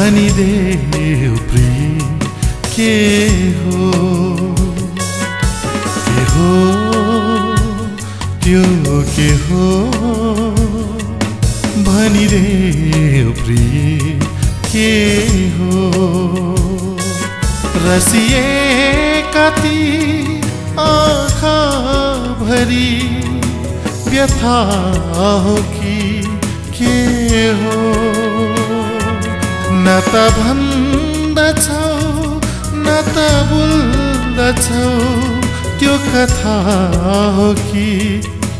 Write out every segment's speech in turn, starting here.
भनिदेऊ प्रिय के हो? के हो? त्यो के हो? भनिदेऊ प्रिय के हो? रसिए कति आँखा भरी व्यथा हो कि के हो? न त भन्दछौ न त बोल्दछौ। त्यो कथा हो कि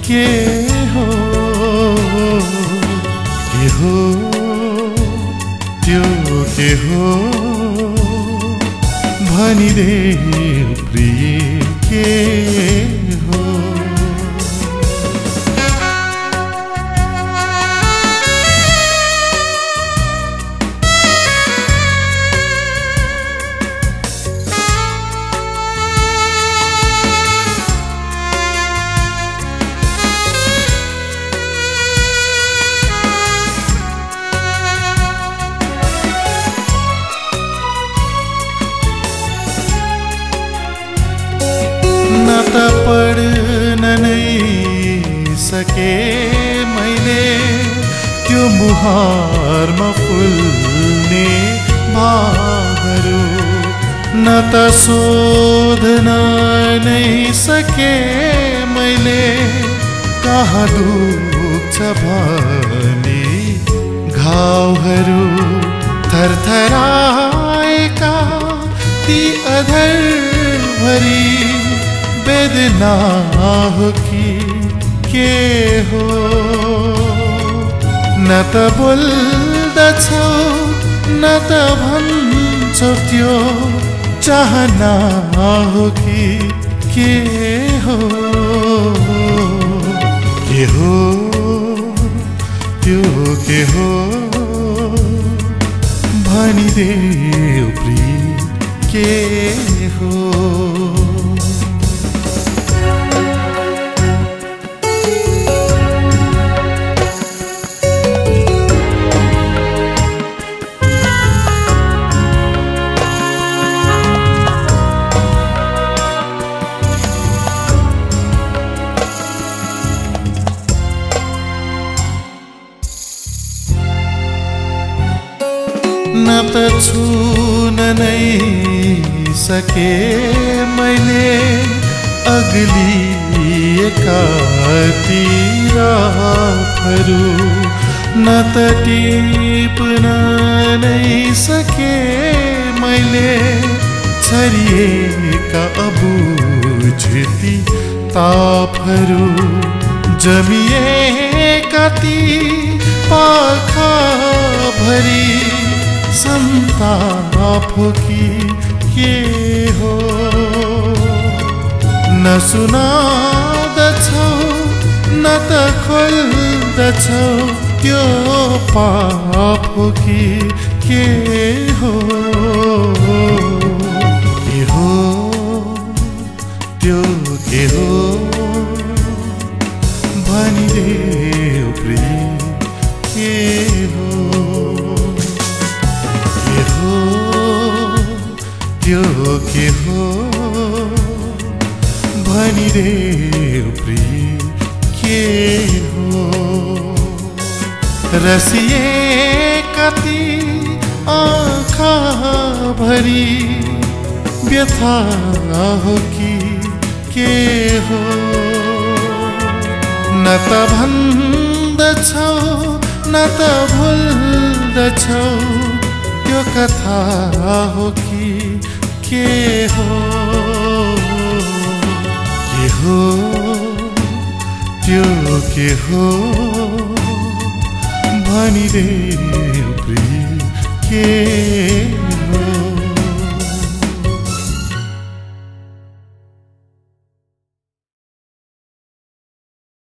के हो? के हो? त्यो के हो? भनिदे प्रिय के हो? त्यो मुहारमा फुल्ने भागहरू न त सोध्न नै सके मैले, कहाँ दुख्छ भने घाउहरू थरथराएका ती अधर भरी वेदना हो कि के हो? न त बोल्दछौ न त भन्छौ त्यो चाहना हो कि के हो। के हो त्यो के हो। भनिदेऊ प्रिय के हो। त छुन नै सके मैले अग्लिएका तिराहरू न त टिप्न नै सके मैले छरिएका अबुझती तापहरू। जमिएका ती पाखा हो कि हो? न सुनादछौ न त खोल्दछौ त्यो हो कि हो? के हो? त्यो के हो? भनिदेऊ के हो? भनिदेऊ प्रिय के हो? रसिए कति आँखा भरी व्यथा हो कि के हो? न त भन्दछौ न त भुल्दछौ त्यो कथा हो कि के हो? के हो? त्यो के हो? भनिदेऊ प्रिय के